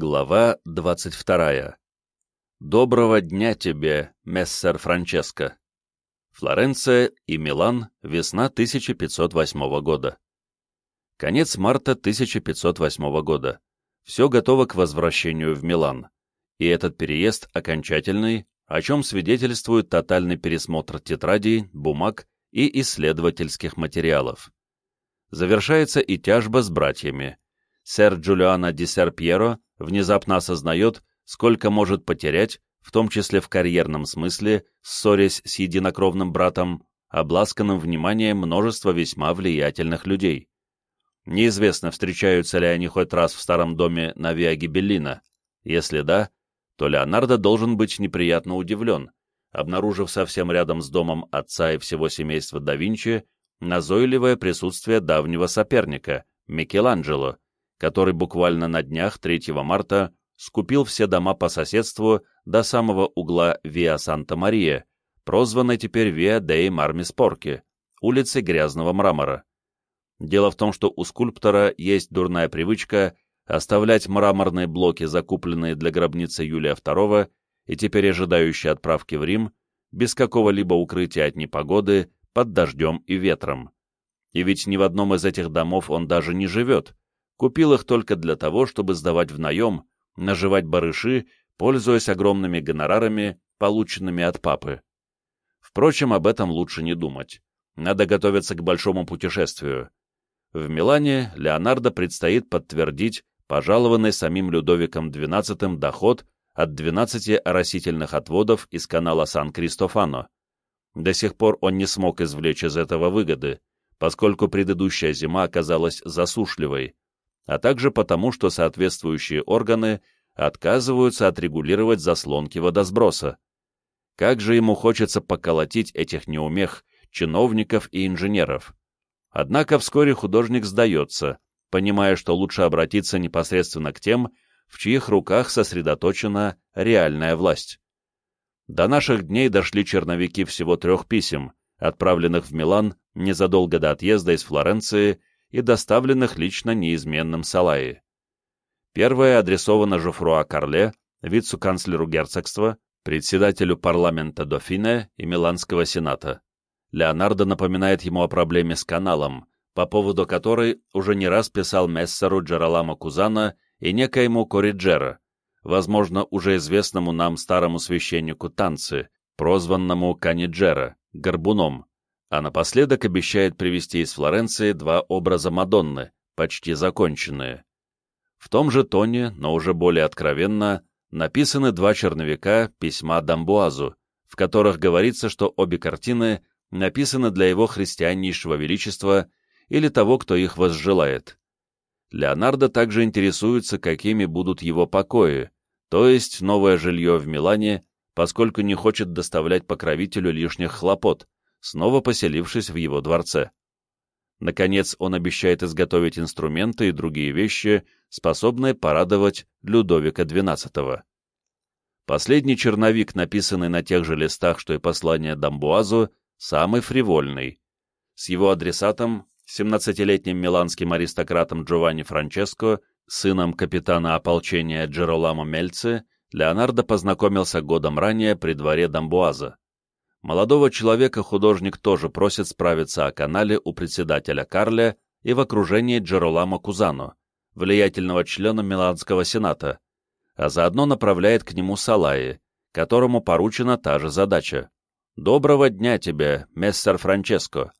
Глава 22. Доброго дня тебе, мессер Франческо. Флоренция и Милан, весна 1508 года. Конец марта 1508 года. Все готово к возвращению в Милан. И этот переезд окончательный, о чем свидетельствует тотальный пересмотр тетрадей, бумаг и исследовательских материалов. Завершается и тяжба с братьями. Сэр Джулиано ди Сер внезапно осознает, сколько может потерять, в том числе в карьерном смысле, ссорясь с единокровным братом, обласканным вниманием множества весьма влиятельных людей. Неизвестно, встречаются ли они хоть раз в старом доме на Виа Гибеллина. Если да, то Леонардо должен быть неприятно удивлен, обнаружив совсем рядом с домом отца и всего семейства да Винчи назойливое присутствие давнего соперника, Микеланджело, который буквально на днях 3 марта скупил все дома по соседству до самого угла Виа Санта-Мария, прозванной теперь Виа Дей Мармиспорки, улицы грязного мрамора. Дело в том, что у скульптора есть дурная привычка оставлять мраморные блоки, закупленные для гробницы Юлия II и теперь ожидающие отправки в Рим, без какого-либо укрытия от непогоды, под дождем и ветром. И ведь ни в одном из этих домов он даже не живет, купил их только для того, чтобы сдавать в наем, наживать барыши, пользуясь огромными гонорарами, полученными от папы. Впрочем, об этом лучше не думать. Надо готовиться к большому путешествию. В Милане Леонардо предстоит подтвердить пожалованный самим Людовиком XII доход от 12 оросительных отводов из канала Сан-Кристофано. До сих пор он не смог извлечь из этого выгоды, поскольку предыдущая зима оказалась засушливой, а также потому, что соответствующие органы отказываются отрегулировать заслонки водосброса. Как же ему хочется поколотить этих неумех, чиновников и инженеров. Однако вскоре художник сдается, понимая, что лучше обратиться непосредственно к тем, в чьих руках сосредоточена реальная власть. До наших дней дошли черновики всего трех писем, отправленных в Милан незадолго до отъезда из Флоренции и доставленных лично неизменным Салаи. Первое адресовано Жофруа Карле, вице-канцлеру герцогства, председателю парламента Дофине и Миланского сената. Леонардо напоминает ему о проблеме с каналом, по поводу которой уже не раз писал мессеру Джераламо Кузана и некоему Кориджера, возможно, уже известному нам старому священнику Танцы, прозванному Каниджера, Горбуном, а напоследок обещает привезти из Флоренции два образа Мадонны, почти законченные. В том же тоне, но уже более откровенно, написаны два черновика письма Дамбуазу, в которых говорится, что обе картины написаны для его христианнейшего величества или того, кто их возжелает. Леонардо также интересуется, какими будут его покои, то есть новое жилье в Милане, поскольку не хочет доставлять покровителю лишних хлопот, снова поселившись в его дворце. Наконец, он обещает изготовить инструменты и другие вещи, способные порадовать Людовика XII. Последний черновик, написанный на тех же листах, что и послание Дамбуазу, самый фривольный. С его адресатом, 17-летним миланским аристократом Джованни Франческо, сыном капитана ополчения Джероламо Мельце, Леонардо познакомился годом ранее при дворе Дамбуаза. Молодого человека художник тоже просит справиться о канале у председателя Карля и в окружении Джероламо Кузано, влиятельного члена Миланского сената, а заодно направляет к нему Салаи, которому поручена та же задача. «Доброго дня тебе, мессер Франческо.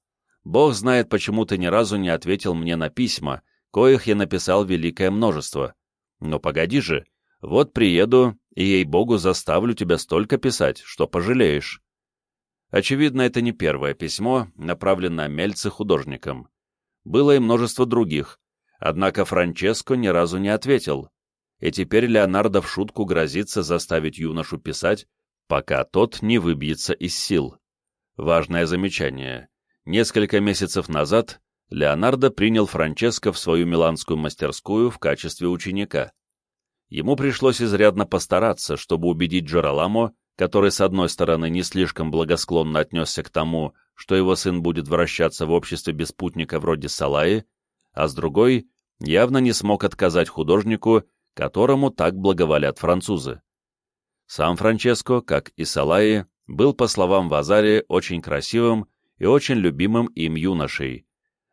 Бог знает, почему ты ни разу не ответил мне на письма, коих я написал великое множество. Но погоди же, вот приеду, и, ей-богу, заставлю тебя столько писать, что пожалеешь». Очевидно, это не первое письмо, направленное Мельце художникам. Было и множество других, однако Франческо ни разу не ответил, и теперь Леонардо в шутку грозится заставить юношу писать, пока тот не выбьется из сил. Важное замечание. Несколько месяцев назад Леонардо принял Франческо в свою миланскую мастерскую в качестве ученика. Ему пришлось изрядно постараться, чтобы убедить Джераламо, который, с одной стороны, не слишком благосклонно отнесся к тому, что его сын будет вращаться в обществе беспутника вроде Салаи, а с другой, явно не смог отказать художнику, которому так благоволят французы. Сам Франческо, как и Салаи, был, по словам Вазари, очень красивым и очень любимым им юношей,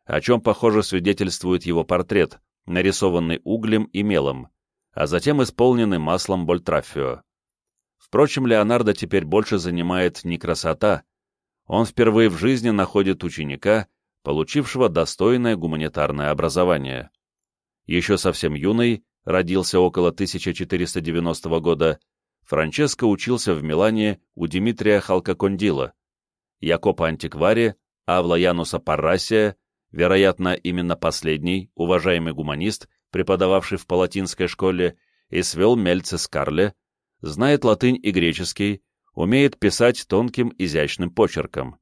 о чем, похоже, свидетельствует его портрет, нарисованный углем и мелом, а затем исполненный маслом Больтрафио. Впрочем, Леонардо теперь больше занимает не красота, он впервые в жизни находит ученика, получившего достойное гуманитарное образование. Еще совсем юный, родился около 1490 года, Франческо учился в Милане у Димитрия Халкакондила, Якопа Антиквари, Авла Януса Паррасия, вероятно, именно последний, уважаемый гуманист, преподававший в палатинской школе, и свел Мельце Скарле, знает латынь и греческий, умеет писать тонким изящным почерком.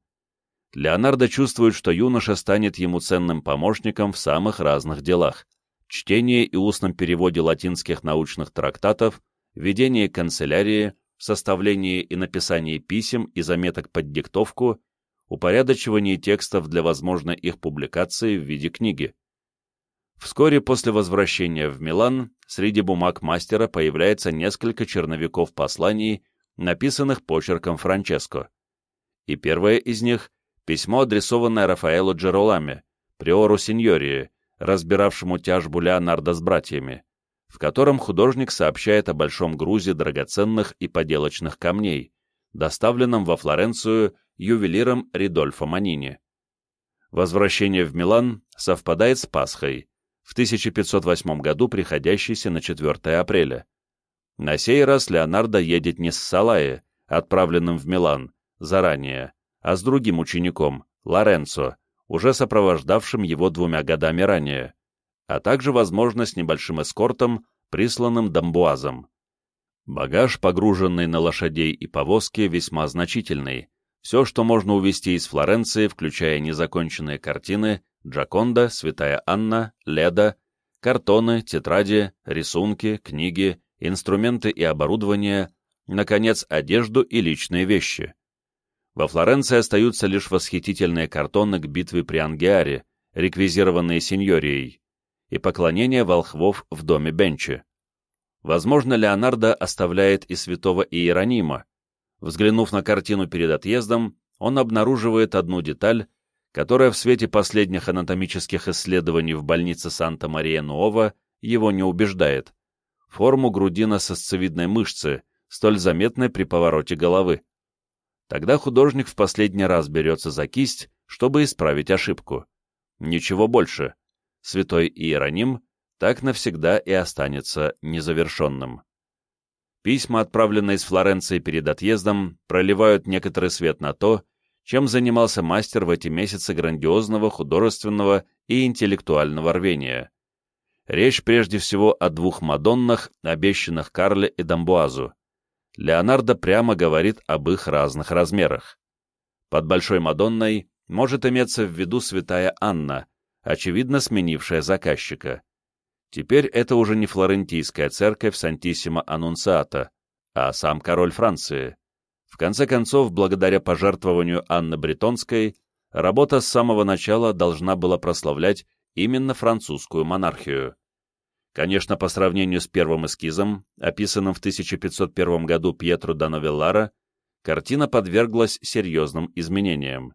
Леонардо чувствует, что юноша станет ему ценным помощником в самых разных делах – чтении и устном переводе латинских научных трактатов, ведении канцелярии, составлении и написании писем и заметок под диктовку, упорядочивании текстов для возможной их публикации в виде книги. Вскоре после возвращения в Милан среди бумаг мастера появляется несколько черновиков посланий, написанных почерком Франческо. И первое из них — письмо, адресованное Рафаэлу Джероламе, приору сеньории, разбиравшему тяжбу Леонардо с братьями, в котором художник сообщает о большом грузе драгоценных и поделочных камней, доставленном во Флоренцию ювелиром Ридольфо Манини. Возвращение в Милан совпадает с Пасхой, в 1508 году приходящейся на 4 апреля. На сей раз Леонардо едет не с Салаи, отправленным в Милан, заранее, а с другим учеником, Лоренцо, уже сопровождавшим его двумя годами ранее, а также, возможно, с небольшим эскортом, присланным Дамбуазом. Багаж, погруженный на лошадей и повозки, весьма значительный. Все, что можно увезти из Флоренции, включая незаконченные картины, Джаконда, Святая Анна, Леда, картоны, тетради, рисунки, книги, инструменты и оборудование, наконец, одежду и личные вещи. Во Флоренции остаются лишь восхитительные картоны к битве при Ангиаре, реквизированные сеньорией, и поклонение волхвов в доме Бенчи. Возможно, Леонардо оставляет и святого Иеронима. Взглянув на картину перед отъездом, он обнаруживает одну деталь, которая в свете последних анатомических исследований в больнице Санта-Мария-Нуова его не убеждает форму грудина сосцевидной мышцы, столь заметной при повороте головы. Тогда художник в последний раз берется за кисть, чтобы исправить ошибку. Ничего больше. Святой Иероним так навсегда и останется незавершенным. Письма, отправленные из Флоренции перед отъездом, проливают некоторый свет на то, чем занимался мастер в эти месяцы грандиозного художественного и интеллектуального рвения. Речь прежде всего о двух Мадоннах, обещанных Карле и Дамбуазу. Леонардо прямо говорит об их разных размерах. Под Большой Мадонной может иметься в виду святая Анна, очевидно сменившая заказчика. Теперь это уже не флорентийская церковь Сантиссима Аннунциата, а сам король Франции. В конце концов, благодаря пожертвованию Анны Бретонской, работа с самого начала должна была прославлять именно французскую монархию. Конечно, по сравнению с первым эскизом, описанным в 1501 году Пьетро да Новеллара, картина подверглась серьезным изменениям.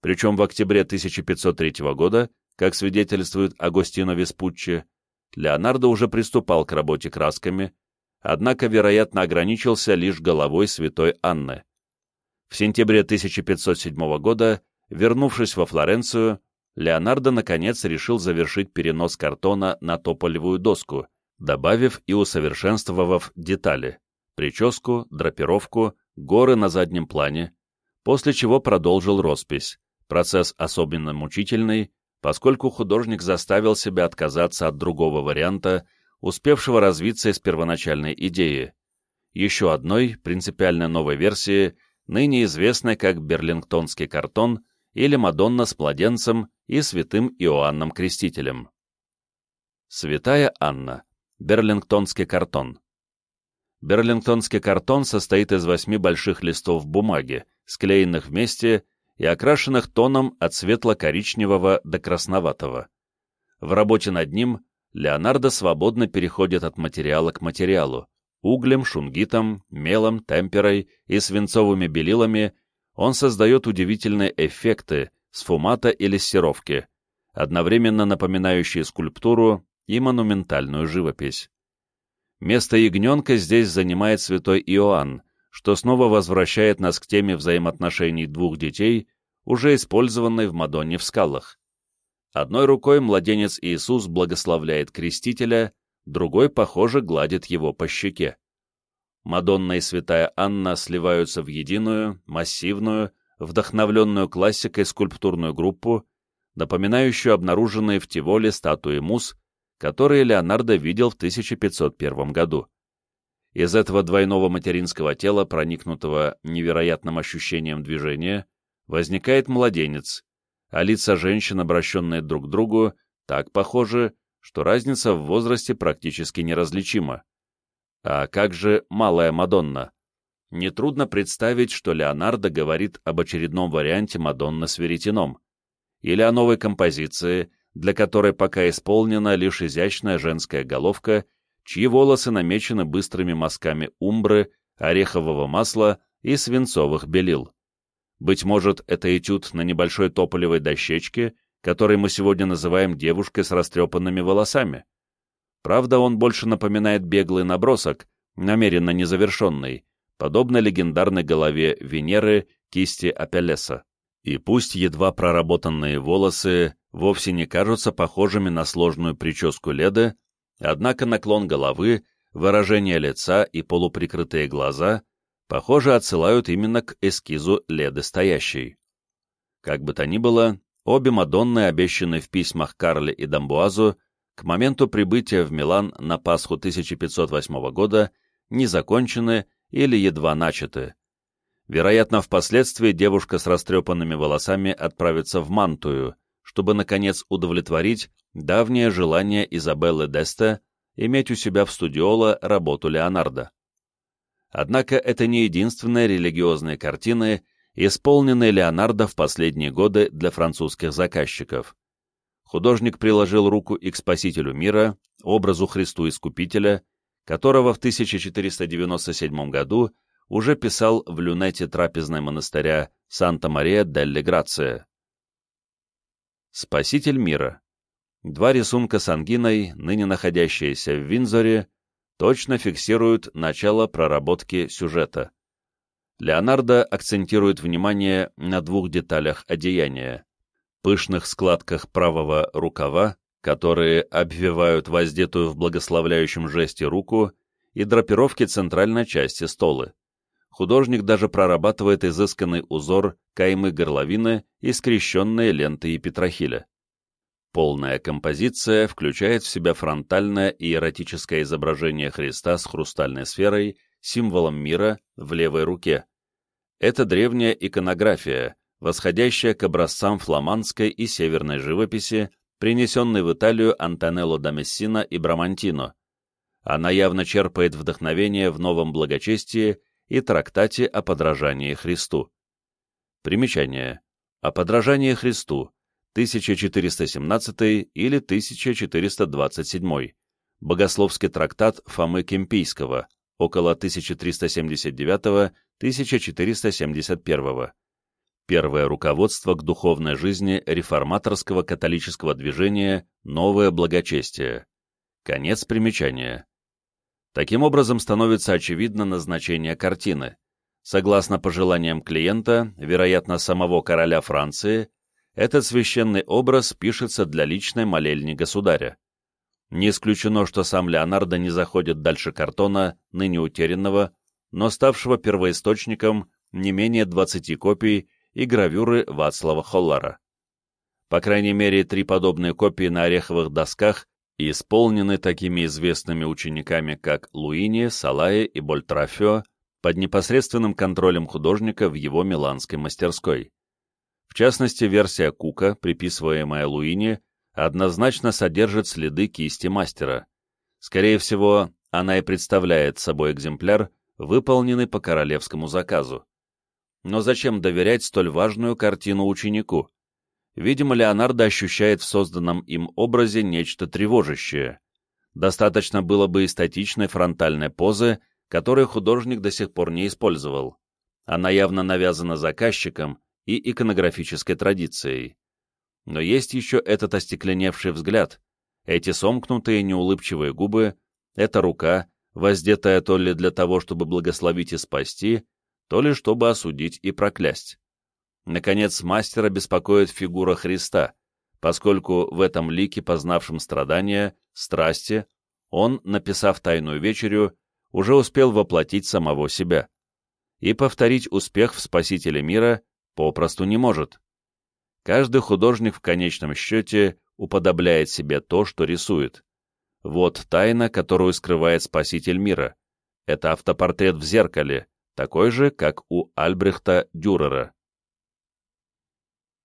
Причем в октябре 1503 года, как свидетельствует Агостино Веспуччи, Леонардо уже приступал к работе красками, однако, вероятно, ограничился лишь головой святой Анны. В сентябре 1507 года, вернувшись во Флоренцию, Леонардо, наконец, решил завершить перенос картона на тополевую доску, добавив и усовершенствовав детали — прическу, драпировку, горы на заднем плане, после чего продолжил роспись, процесс особенно мучительный, поскольку художник заставил себя отказаться от другого варианта, успевшего развиться из первоначальной идеи, еще одной, принципиально новой версии, ныне известной как берлингтонский картон или Мадонна с младенцем и святым Иоанном Крестителем. Святая Анна. Берлингтонский картон. Берлингтонский картон состоит из восьми больших листов бумаги, склеенных вместе и окрашенных тоном от светло-коричневого до красноватого. В работе над ним Леонардо свободно переходит от материала к материалу. Углем, шунгитом, мелом, темперой и свинцовыми белилами он создает удивительные эффекты сфумата или серовки, одновременно напоминающие скульптуру и монументальную живопись. Место ягненка здесь занимает святой Иоанн, что снова возвращает нас к теме взаимоотношений двух детей, уже использованной в Мадонне в скалах. Одной рукой младенец Иисус благословляет крестителя, другой, похоже, гладит его по щеке. Мадонна и святая Анна сливаются в единую, массивную, вдохновленную классикой скульптурную группу, напоминающую обнаруженные в Тиволе статуи мус, которые Леонардо видел в 1501 году. Из этого двойного материнского тела, проникнутого невероятным ощущением движения, возникает младенец, а лица женщин, обращенные друг к другу, так похожи, что разница в возрасте практически неразличима. А как же «Малая Мадонна»? Нетрудно представить, что Леонардо говорит об очередном варианте Мадонны с веретеном, или о новой композиции, для которой пока исполнена лишь изящная женская головка, чьи волосы намечены быстрыми мазками умбры, орехового масла и свинцовых белил. Быть может, это этюд на небольшой тополевой дощечке, который мы сегодня называем девушкой с растрепанными волосами. Правда, он больше напоминает беглый набросок, намеренно незавершенный, подобно легендарной голове Венеры кисти Апеллеса. И пусть едва проработанные волосы вовсе не кажутся похожими на сложную прическу Леды, однако наклон головы, выражение лица и полуприкрытые глаза, похоже, отсылают именно к эскизу Леды стоящей. Как бы то ни было, обе Мадонны, обещанные в письмах Карле и Дамбуазу, к моменту прибытия в Милан на Пасху 1508 года не закончены или едва начаты. Вероятно, впоследствии девушка с растрепанными волосами отправится в Мантую, чтобы, наконец, удовлетворить давнее желание Изабеллы Деста иметь у себя в студиоло работу Леонардо. Однако это не единственные религиозные картины, исполненные Леонардо в последние годы для французских заказчиков. Художник приложил руку и к Спасителю мира, образу Христу Искупителя, которого в 1497 году уже писал в люнете трапезной монастыря Санта-Мария-дель-Грация. Спаситель мира. Два рисунка с ангиной, ныне находящиеся в Винзоре, точно фиксируют начало проработки сюжета. Леонардо акцентирует внимание на двух деталях одеяния. Пышных складках правого рукава, которые обвивают воздетую в благословляющем жесте руку, и драпировки центральной части столы. Художник даже прорабатывает изысканный узор каймы горловины и скрещенные ленты и петрохиля. Полная композиция включает в себя фронтальное и эротическое изображение Христа с хрустальной сферой, символом мира, в левой руке. Это древняя иконография, восходящая к образцам фламандской и северной живописи, принесенной в Италию Антонелло да Мессина и Брамантино. Она явно черпает вдохновение в новом благочестии и трактате о подражании Христу. Примечание. О подражании Христу. 1417 или 1427. Богословский трактат Фомы Кемпийского. Около 1379-1471. Первое руководство к духовной жизни реформаторского католического движения «Новое благочестие». Конец примечания. Таким образом становится очевидно назначение картины. Согласно пожеланиям клиента, вероятно, самого короля Франции, этот священный образ пишется для личной молельни государя. Не исключено, что сам Леонардо не заходит дальше картона, ныне утерянного, но ставшего первоисточником не менее 20 копий и гравюры Вацлава Холлара. По крайней мере, три подобные копии на ореховых досках исполнены такими известными учениками, как Луини, Салае и Больтрафио, под непосредственным контролем художника в его миланской мастерской. В частности, версия Кука, приписываемая Луини, однозначно содержит следы кисти мастера. Скорее всего, она и представляет собой экземпляр, выполненный по королевскому заказу. Но зачем доверять столь важную картину ученику? Видимо, Леонардо ощущает в созданном им образе нечто тревожащее. Достаточно было бы эстетичной фронтальной позы, которую художник до сих пор не использовал. Она явно навязана заказчиком и иконографической традицией. Но есть еще этот остекленевший взгляд, эти сомкнутые неулыбчивые губы, эта рука, воздетая то ли для того, чтобы благословить и спасти, то ли чтобы осудить и проклясть. Наконец, мастера беспокоит фигура Христа, поскольку в этом лике, познавшем страдания, страсти, он, написав «Тайную вечерю», уже успел воплотить самого себя. И повторить успех в Спасителе мира попросту не может. Каждый художник в конечном счете уподобляет себе то, что рисует. Вот тайна, которую скрывает Спаситель мира. Это автопортрет в зеркале, такой же, как у Альбрехта Дюрера.